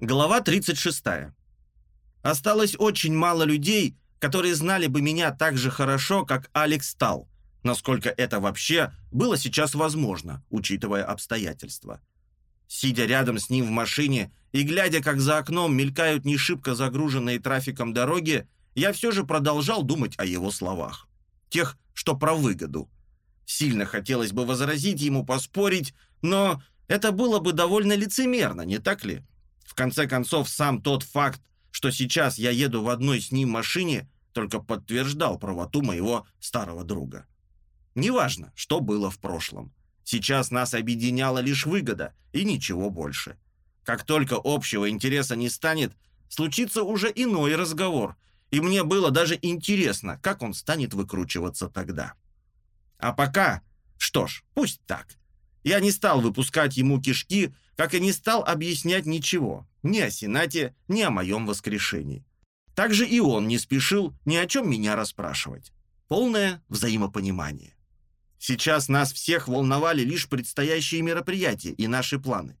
Глава 36. Осталось очень мало людей, которые знали бы меня так же хорошо, как Алекс стал, насколько это вообще было сейчас возможно, учитывая обстоятельства. Сидя рядом с ним в машине и глядя, как за окном мелькают не загруженные трафиком дороги, я все же продолжал думать о его словах. Тех, что про выгоду. Сильно хотелось бы возразить ему, поспорить, но это было бы довольно лицемерно, не так ли? В конце концов, сам тот факт, что сейчас я еду в одной с ним машине, только подтверждал правоту моего старого друга. Неважно, что было в прошлом. Сейчас нас объединяла лишь выгода и ничего больше. Как только общего интереса не станет, случится уже иной разговор, и мне было даже интересно, как он станет выкручиваться тогда. А пока, что ж, пусть так. Я не стал выпускать ему кишки, как и не стал объяснять ничего, ни о Сенате, ни о моем воскрешении. Также и он не спешил ни о чем меня расспрашивать. Полное взаимопонимание. Сейчас нас всех волновали лишь предстоящие мероприятия и наши планы.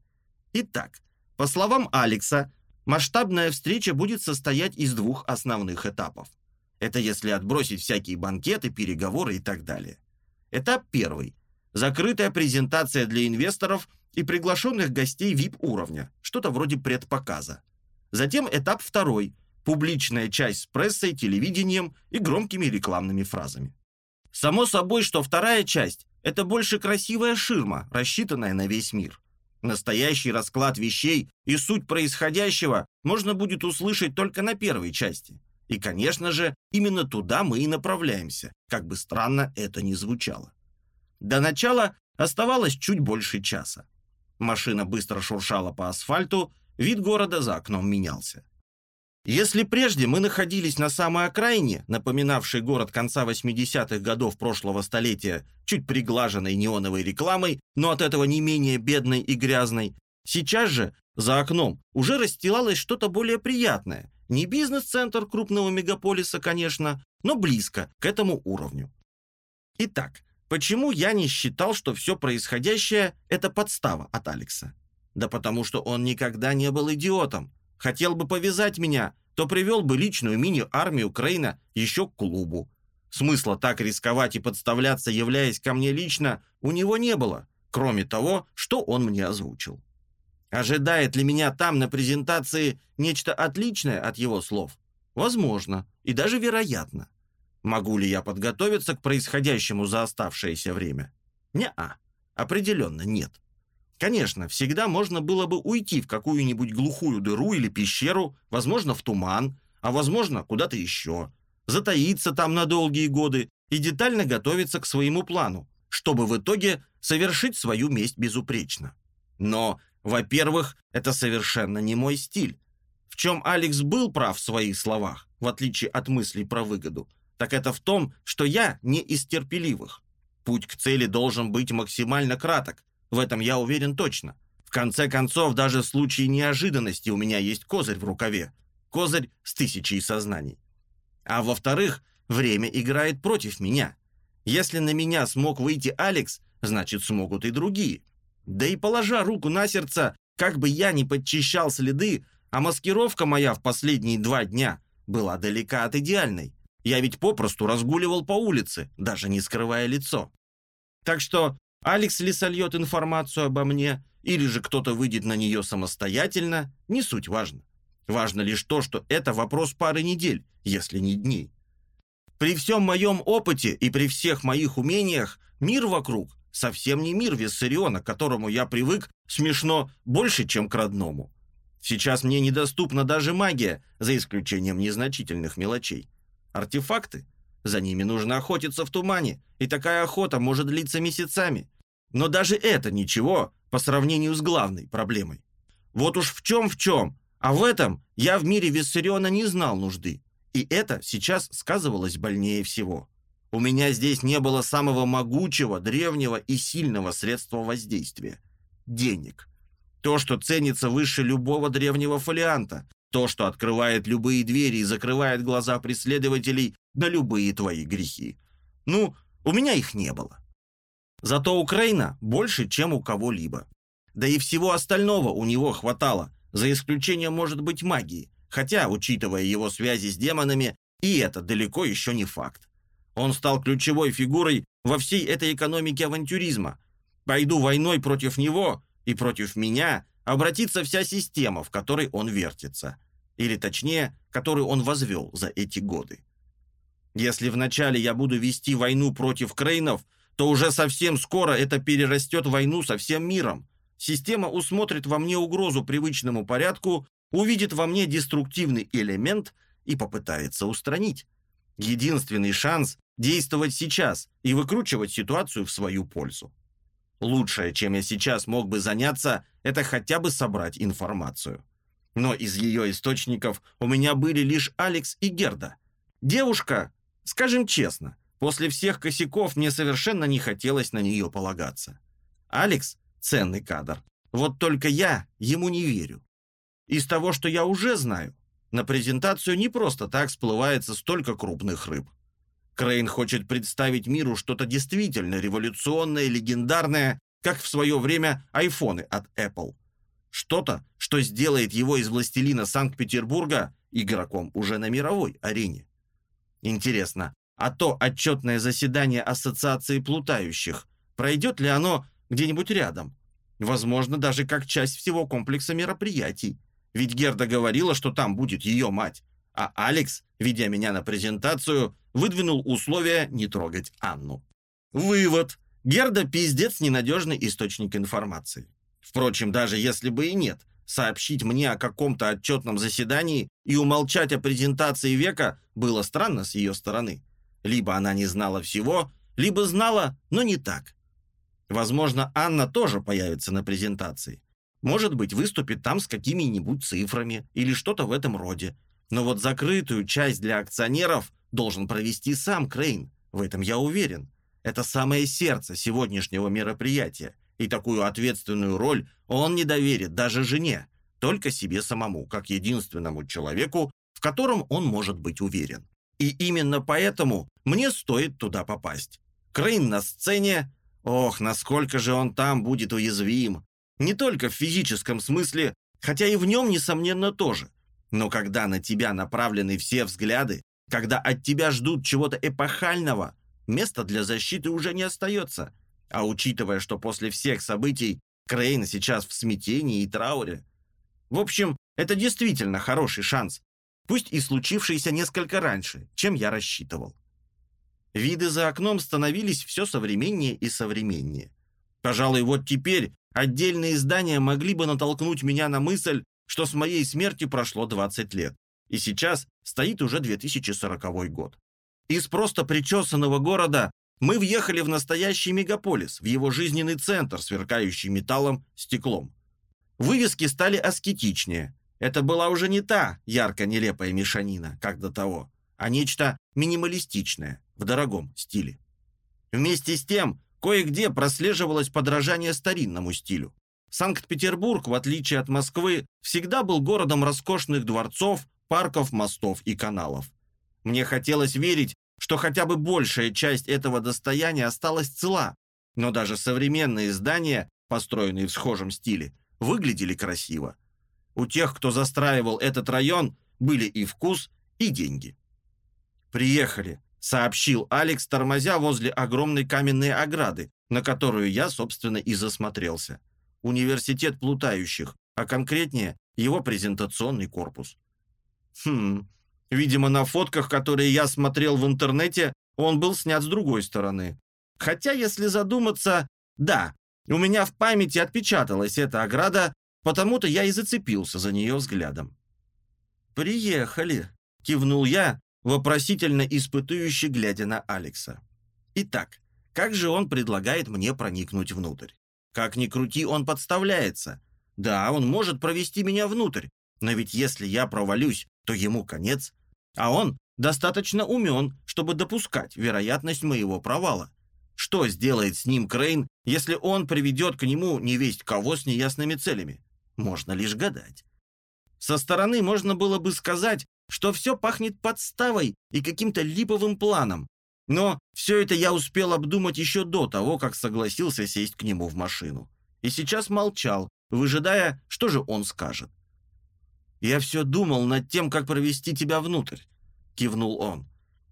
Итак, по словам Алекса, масштабная встреча будет состоять из двух основных этапов. Это если отбросить всякие банкеты, переговоры и так далее. Этап первый. Закрытая презентация для инвесторов и приглашенных гостей VIP-уровня, что-то вроде предпоказа. Затем этап второй. Публичная часть с прессой, телевидением и громкими рекламными фразами. Само собой, что вторая часть – это больше красивая ширма, рассчитанная на весь мир. Настоящий расклад вещей и суть происходящего можно будет услышать только на первой части. И, конечно же, именно туда мы и направляемся, как бы странно это ни звучало. До начала оставалось чуть больше часа. Машина быстро шуршала по асфальту, вид города за окном менялся. Если прежде мы находились на самой окраине, напоминавшей город конца 80-х годов прошлого столетия, чуть приглаженной неоновой рекламой, но от этого не менее бедной и грязной, сейчас же за окном уже расстилалось что-то более приятное. Не бизнес-центр крупного мегаполиса, конечно, но близко к этому уровню. Итак, почему я не считал, что все происходящее – это подстава от Алекса? Да потому что он никогда не был идиотом. Хотел бы повязать меня, то привел бы личную мини-армию Крейна еще к клубу. Смысла так рисковать и подставляться, являясь ко мне лично, у него не было, кроме того, что он мне озвучил. Ожидает ли меня там на презентации нечто отличное от его слов? Возможно, и даже вероятно. Могу ли я подготовиться к происходящему за оставшееся время? Не-а, определенно нет. Конечно, всегда можно было бы уйти в какую-нибудь глухую дыру или пещеру, возможно, в туман, а возможно, куда-то еще, затаиться там на долгие годы и детально готовиться к своему плану, чтобы в итоге совершить свою месть безупречно. Но, во-первых, это совершенно не мой стиль. В чем Алекс был прав в своих словах, в отличие от мыслей про выгоду, так это в том, что я не из терпеливых. Путь к цели должен быть максимально краток, в этом я уверен точно. В конце концов, даже в случае неожиданности у меня есть козырь в рукаве. Козырь с тысячей сознаний. А во-вторых, время играет против меня. Если на меня смог выйти Алекс, значит смогут и другие. Да и положа руку на сердце, как бы я ни подчищал следы, а маскировка моя в последние два дня была далека от идеальной. Я ведь попросту разгуливал по улице, даже не скрывая лицо. Так что Алекс ли сольет информацию обо мне, или же кто-то выйдет на нее самостоятельно, не суть важно. Важно лишь то, что это вопрос пары недель, если не дней. При всем моем опыте и при всех моих умениях мир вокруг совсем не мир Виссариона, к которому я привык, смешно, больше, чем к родному. Сейчас мне недоступна даже магия, за исключением незначительных мелочей. Артефакты? За ними нужно охотиться в тумане, и такая охота может длиться месяцами. Но даже это ничего по сравнению с главной проблемой. Вот уж в чем в чем, а в этом я в мире Виссариона не знал нужды. И это сейчас сказывалось больнее всего. У меня здесь не было самого могучего, древнего и сильного средства воздействия – денег. То, что ценится выше любого древнего фолианта, то, что открывает любые двери и закрывает глаза преследователей на любые твои грехи. Ну, у меня их не было. Зато Украина больше, чем у кого-либо. Да и всего остального у него хватало. за исключением, может быть, магии, хотя, учитывая его связи с демонами, и это далеко еще не факт. Он стал ключевой фигурой во всей этой экономике авантюризма. Пойду войной против него и против меня обратится вся система, в которой он вертится. Или точнее, которую он возвел за эти годы. Если вначале я буду вести войну против Крейнов, то уже совсем скоро это перерастет войну со всем миром. Система усмотрит во мне угрозу привычному порядку, увидит во мне деструктивный элемент и попытается устранить. Единственный шанс – действовать сейчас и выкручивать ситуацию в свою пользу. Лучшее, чем я сейчас мог бы заняться, это хотя бы собрать информацию. Но из ее источников у меня были лишь Алекс и Герда. Девушка, скажем честно, после всех косяков мне совершенно не хотелось на нее полагаться. Алекс – ценный кадр. Вот только я ему не верю. Из того, что я уже знаю, на презентацию не просто так всплывается столько крупных рыб. Крейн хочет представить миру что-то действительно революционное, легендарное, как в свое время айфоны от Apple. Что-то, что сделает его из властелина Санкт-Петербурга игроком уже на мировой арене. Интересно, а то отчетное заседание Ассоциации плутающих, пройдет ли оно где-нибудь рядом? Возможно, даже как часть всего комплекса мероприятий. Ведь Герда говорила, что там будет ее мать. А Алекс, ведя меня на презентацию, выдвинул условие не трогать Анну. Вывод. Герда пиздец ненадежный источник информации. Впрочем, даже если бы и нет, сообщить мне о каком-то отчетном заседании и умолчать о презентации века было странно с ее стороны. Либо она не знала всего, либо знала, но не так. Возможно, Анна тоже появится на презентации. Может быть, выступит там с какими-нибудь цифрами или что-то в этом роде. Но вот закрытую часть для акционеров должен провести сам Крейн. В этом я уверен. Это самое сердце сегодняшнего мероприятия. И такую ответственную роль он не доверит даже жене, только себе самому, как единственному человеку, в котором он может быть уверен. И именно поэтому мне стоит туда попасть. Крейн на сцене, ох, насколько же он там будет уязвим. Не только в физическом смысле, хотя и в нем, несомненно, тоже. Но когда на тебя направлены все взгляды, когда от тебя ждут чего-то эпохального, места для защиты уже не остается. А учитывая, что после всех событий Крейн сейчас в смятении и трауре. В общем, это действительно хороший шанс, пусть и случившийся несколько раньше, чем я рассчитывал. Виды за окном становились все современнее и современнее. Пожалуй, вот теперь отдельные здания могли бы натолкнуть меня на мысль, что с моей смерти прошло 20 лет, и сейчас стоит уже 2040 год. Из просто причесанного города мы въехали в настоящий мегаполис, в его жизненный центр, сверкающий металлом, стеклом. Вывески стали аскетичнее. Это была уже не та ярко-нелепая мешанина, как до того, а нечто минималистичное, в дорогом стиле. Вместе с тем, кое-где прослеживалось подражание старинному стилю. Санкт-Петербург, в отличие от Москвы, всегда был городом роскошных дворцов, парков, мостов и каналов. Мне хотелось верить, что хотя бы большая часть этого достояния осталась цела, но даже современные здания, построенные в схожем стиле, выглядели красиво. У тех, кто застраивал этот район, были и вкус, и деньги. «Приехали», — сообщил Алекс, тормозя возле огромной каменной ограды, на которую я, собственно, и засмотрелся университет плутающих, а конкретнее его презентационный корпус. Хм, видимо, на фотках, которые я смотрел в интернете, он был снят с другой стороны. Хотя, если задуматься, да, у меня в памяти отпечаталась эта ограда, потому-то я и зацепился за нее взглядом. «Приехали», — кивнул я, вопросительно испытующе глядя на Алекса. «Итак, как же он предлагает мне проникнуть внутрь?» Как ни крути, он подставляется. Да, он может провести меня внутрь, но ведь если я провалюсь, то ему конец. А он достаточно умен, чтобы допускать вероятность моего провала. Что сделает с ним Крейн, если он приведет к нему невесть кого с неясными целями? Можно лишь гадать. Со стороны можно было бы сказать, что все пахнет подставой и каким-то липовым планом, но все это я успел обдумать еще до того, как согласился сесть к нему в машину. И сейчас молчал, выжидая, что же он скажет. «Я все думал над тем, как провести тебя внутрь», — кивнул он.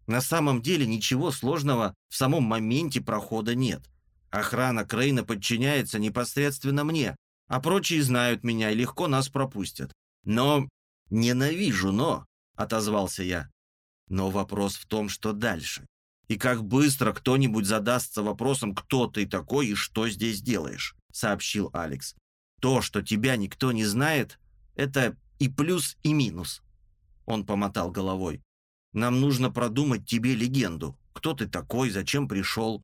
«На самом деле ничего сложного в самом моменте прохода нет. Охрана Крейна подчиняется непосредственно мне, а прочие знают меня и легко нас пропустят. Но ненавижу «но», — отозвался я. Но вопрос в том, что дальше. И как быстро кто-нибудь задастся вопросом, кто ты такой и что здесь делаешь, сообщил Алекс. То, что тебя никто не знает, это и плюс, и минус. Он помотал головой. Нам нужно продумать тебе легенду. Кто ты такой, зачем пришел?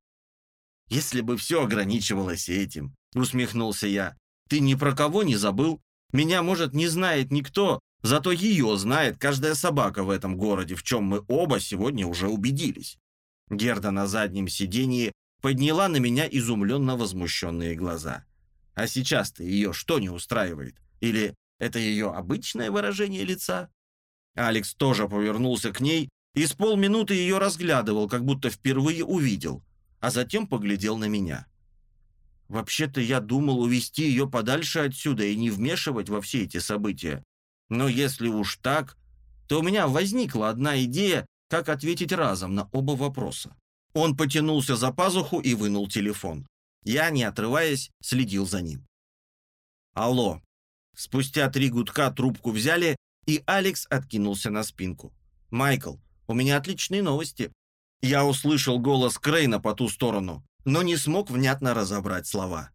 Если бы все ограничивалось этим, усмехнулся я. Ты ни про кого не забыл? Меня, может, не знает никто, зато ее знает каждая собака в этом городе, в чем мы оба сегодня уже убедились. Герда на заднем сидении подняла на меня изумленно возмущенные глаза. А сейчас-то ее что не устраивает? Или это ее обычное выражение лица? Алекс тоже повернулся к ней и с полминуты ее разглядывал, как будто впервые увидел, а затем поглядел на меня. Вообще-то я думал увести ее подальше отсюда и не вмешивать во все эти события. Но если уж так, то у меня возникла одна идея, как ответить разом на оба вопроса. Он потянулся за пазуху и вынул телефон. Я, не отрываясь, следил за ним. «Алло». Спустя три гудка трубку взяли, и Алекс откинулся на спинку. «Майкл, у меня отличные новости». Я услышал голос Крейна по ту сторону, но не смог внятно разобрать слова.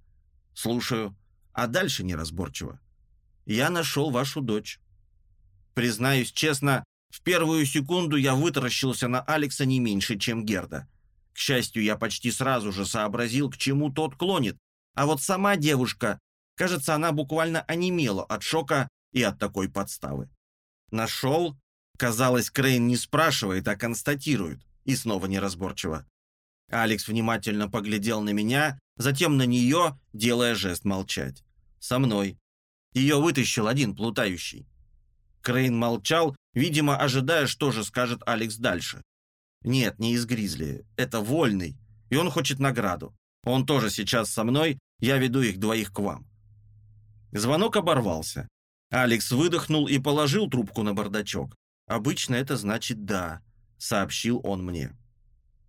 «Слушаю, а дальше неразборчиво. Я нашел вашу дочь». Признаюсь честно, в первую секунду я вытаращился на Алекса не меньше, чем Герда. К счастью, я почти сразу же сообразил, к чему тот клонит. А вот сама девушка, кажется, она буквально онемела от шока и от такой подставы. Нашел? Казалось, Крейн не спрашивает, а констатирует. И снова неразборчиво. Алекс внимательно поглядел на меня, затем на нее, делая жест молчать. Со мной. Ее вытащил один плутающий. Крейн молчал, видимо, ожидая, что же скажет Алекс дальше. «Нет, не из Гризли. Это Вольный, и он хочет награду. Он тоже сейчас со мной, я веду их двоих к вам». Звонок оборвался. Алекс выдохнул и положил трубку на бардачок. «Обычно это значит «да», — сообщил он мне.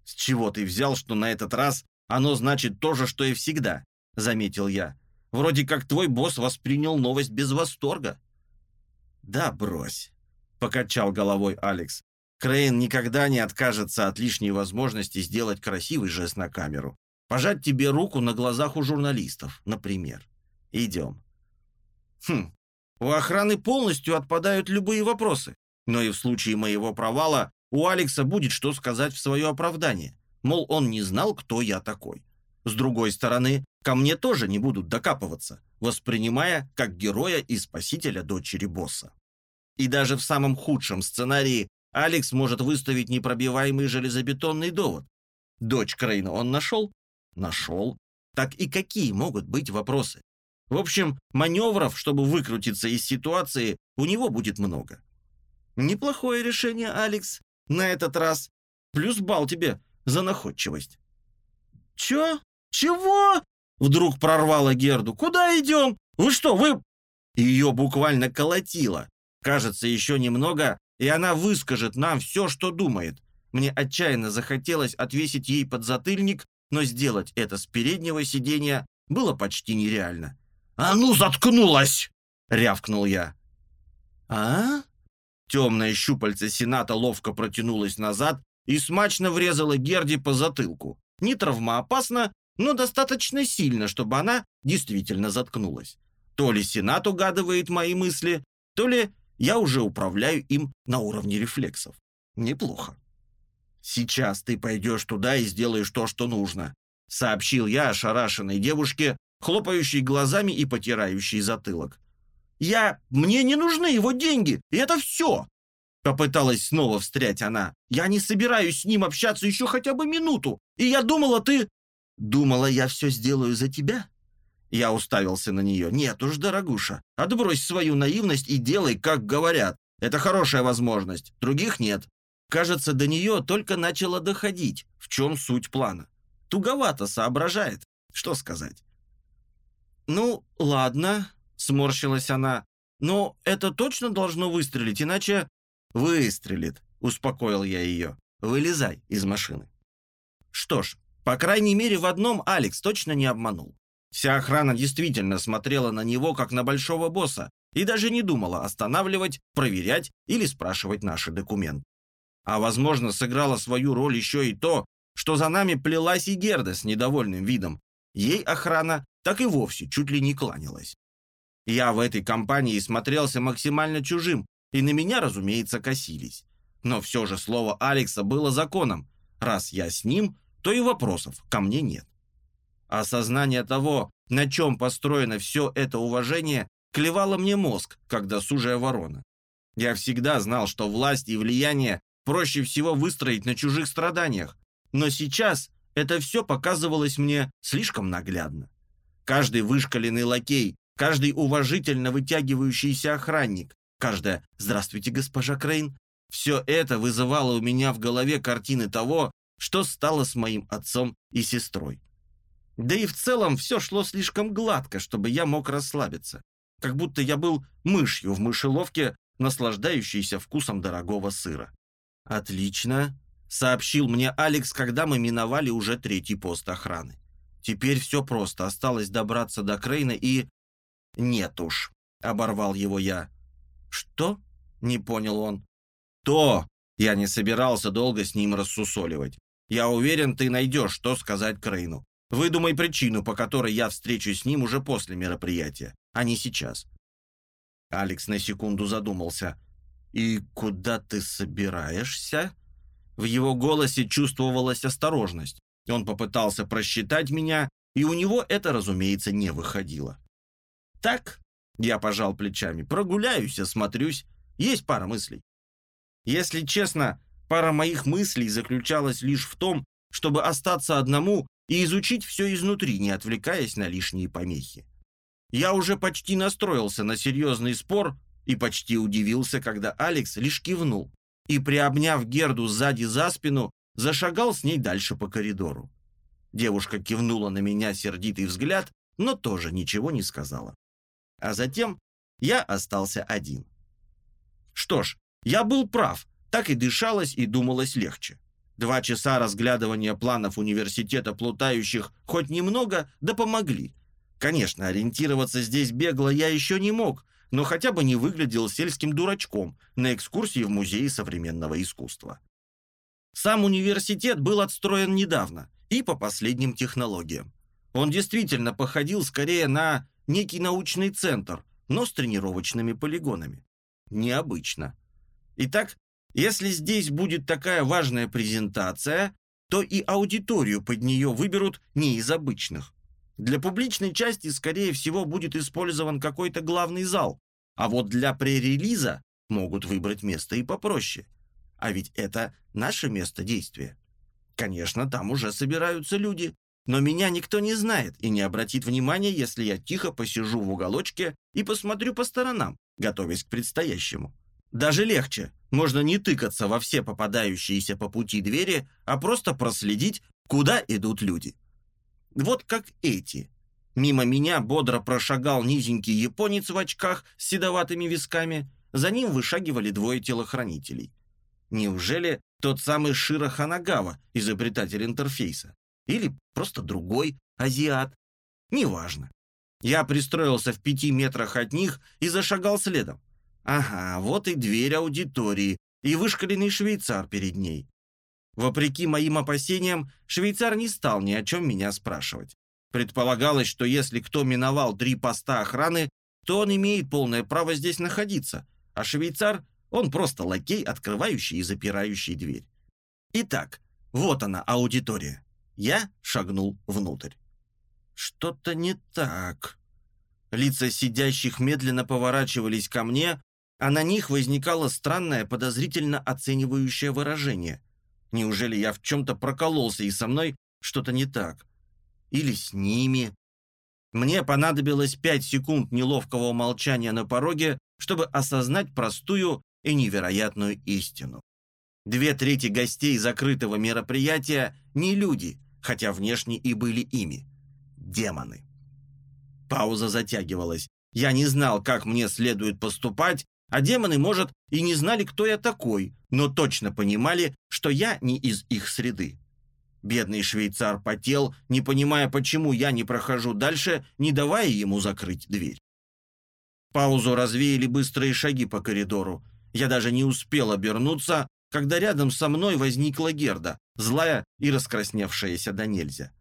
«С чего ты взял, что на этот раз оно значит то же, что и всегда?» — заметил я. «Вроде как твой босс воспринял новость без восторга». «Да брось», — покачал головой Алекс. «Крейн никогда не откажется от лишней возможности сделать красивый жест на камеру. Пожать тебе руку на глазах у журналистов, например. Идем». «Хм, у охраны полностью отпадают любые вопросы. Но и в случае моего провала у Алекса будет что сказать в свое оправдание. Мол, он не знал, кто я такой. С другой стороны, ко мне тоже не будут докапываться, воспринимая как героя и спасителя дочери босса. И даже в самом худшем сценарии Алекс может выставить непробиваемый железобетонный довод. Дочь Крейна он нашел? Нашел. Так и какие могут быть вопросы? В общем, маневров, чтобы выкрутиться из ситуации, у него будет много. Неплохое решение, Алекс, на этот раз. Плюс бал тебе за находчивость. Чё? Чего? Вдруг прорвало Герду. Куда идем? Вы что, вы... Ее буквально колотило. Кажется, еще немного, и она выскажет нам все, что думает. Мне отчаянно захотелось отвесить ей подзатыльник, но сделать это с переднего сиденья было почти нереально. «А ну, заткнулась!» — рявкнул я. «А?» Темное щупальце Сената ловко протянулось назад и смачно врезало Герди по затылку. Не травмоопасно, но достаточно сильно, чтобы она действительно заткнулась. То ли Сенат угадывает мои мысли, то ли я уже управляю им на уровне рефлексов. Неплохо. «Сейчас ты пойдешь туда и сделаешь то, что нужно», — сообщил я ошарашенной девушке, хлопающей глазами и потирающей затылок. «Я... Мне не нужны его деньги, и это все!» Попыталась снова встрять она. «Я не собираюсь с ним общаться еще хотя бы минуту, и я думала, ты...» «Думала, я все сделаю за тебя?» Я уставился на нее. «Нет уж, дорогуша, отбрось свою наивность и делай, как говорят. Это хорошая возможность, других нет». Кажется, до нее только начало доходить, в чем суть плана. Туговато соображает, что сказать. «Ну, ладно», — сморщилась она. Но это точно должно выстрелить, иначе... Выстрелит, успокоил я ее. Вылезай из машины. Что ж, по крайней мере, в одном Алекс точно не обманул. Вся охрана действительно смотрела на него, как на большого босса, и даже не думала останавливать, проверять или спрашивать наши документы. А, возможно, сыграло свою роль еще и то, что за нами плелась и Герда с недовольным видом. Ей охрана так и вовсе чуть ли не кланялась. Я в этой компании смотрелся максимально чужим, и на меня, разумеется, косились. Но все же слово Алекса было законом. Раз я с ним, то и вопросов ко мне нет. Осознание того, на чем построено все это уважение, клевало мне мозг, как досужая ворона. Я всегда знал, что власть и влияние проще всего выстроить на чужих страданиях, но сейчас это все показывалось мне слишком наглядно. Каждый вышкаленный лакей, каждый уважительно вытягивающийся охранник, каждая «Здравствуйте, госпожа Крейн» — все это вызывало у меня в голове картины того, что стало с моим отцом и сестрой. Да и в целом все шло слишком гладко, чтобы я мог расслабиться, как будто я был мышью в мышеловке, наслаждающейся вкусом дорогого сыра. «Отлично», сообщил мне Алекс, когда мы миновали уже третий пост охраны. Теперь все просто, осталось добраться до Крейна и... Нет уж, оборвал его я. Что? Не понял он. То! Я не собирался долго с ним рассусоливать. Я уверен, ты найдешь, что сказать Крейну. Выдумай причину, по которой я встречусь с ним уже после мероприятия, а не сейчас. Алекс на секунду задумался. «И куда ты собираешься?» В его голосе чувствовалась осторожность. Он попытался просчитать меня, и у него это, разумеется, не выходило. «Так», — я пожал плечами, — «прогуляюсь, осмотрюсь. Есть пара мыслей». Если честно, пара моих мыслей заключалась лишь в том, чтобы остаться одному и изучить все изнутри, не отвлекаясь на лишние помехи. Я уже почти настроился на серьезный спор и почти удивился, когда Алекс лишь кивнул и, приобняв Герду сзади за спину, зашагал с ней дальше по коридору. Девушка кивнула на меня сердитый взгляд, но тоже ничего не сказала. А затем я остался один. Что ж, я был прав, так и дышалось и думалось легче. Два часа разглядывания планов университета плутающих хоть немного, да помогли. Конечно, ориентироваться здесь бегло я еще не мог, но хотя бы не выглядел сельским дурачком на экскурсии в Музее современного искусства. Сам университет был отстроен недавно и по последним технологиям. Он действительно походил скорее на некий научный центр, но с тренировочными полигонами. Необычно. Итак, если здесь будет такая важная презентация, то и аудиторию под нее выберут не из обычных. Для публичной части, скорее всего, будет использован какой-то главный зал, а вот для пререлиза могут выбрать место и попроще. А ведь это наше место действия. Конечно, там уже собираются люди, но меня никто не знает и не обратит внимания, если я тихо посижу в уголочке и посмотрю по сторонам, готовясь к предстоящему. Даже легче. Можно не тыкаться во все попадающиеся по пути двери, а просто проследить, куда идут люди. Вот как эти. Мимо меня бодро прошагал низенький японец в очках с седоватыми висками. За ним вышагивали двое телохранителей. Неужели тот самый Широ Ханагава, изобретатель интерфейса? Или просто другой азиат? Неважно. Я пристроился в пяти метрах от них и зашагал следом. Ага, вот и дверь аудитории, и вышкаленный швейцар перед ней. Вопреки моим опасениям, швейцар не стал ни о чем меня спрашивать. Предполагалось, что если кто миновал три поста охраны, то он имеет полное право здесь находиться, а швейцар – он просто лакей, открывающий и запирающий дверь. Итак, вот она, аудитория. Я шагнул внутрь. Что-то не так. Лица сидящих медленно поворачивались ко мне, а на них возникало странное подозрительно оценивающее выражение. Неужели я в чем-то прокололся и со мной что-то не так? Или с ними. Мне понадобилось пять секунд неловкого молчания на пороге, чтобы осознать простую и невероятную истину. Две трети гостей закрытого мероприятия не люди, хотя внешне и были ими. Демоны. Пауза затягивалась. Я не знал, как мне следует поступать, а демоны, может, и не знали, кто я такой, но точно понимали, что я не из их среды. Бедный швейцар потел, не понимая, почему я не прохожу дальше, не давая ему закрыть дверь. Паузу развеяли быстрые шаги по коридору. Я даже не успел обернуться, когда рядом со мной возникла Герда, злая и раскрасневшаяся до нельзя.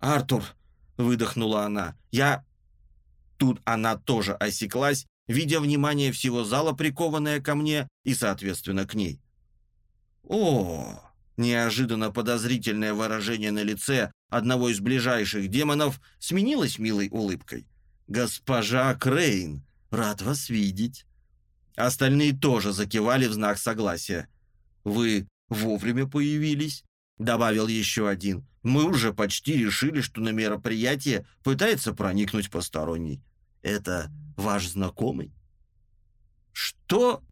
«Артур!» — выдохнула она. «Я...» Тут она тоже осеклась, видя внимание всего зала, прикованное ко мне и, соответственно, к ней. «О!» Неожиданно подозрительное выражение на лице одного из ближайших демонов сменилось милой улыбкой. «Госпожа Крейн, рад вас видеть». Остальные тоже закивали в знак согласия. «Вы вовремя появились», — добавил еще один. «Мы уже почти решили, что на мероприятие пытается проникнуть посторонний. Это ваш знакомый?» «Что?»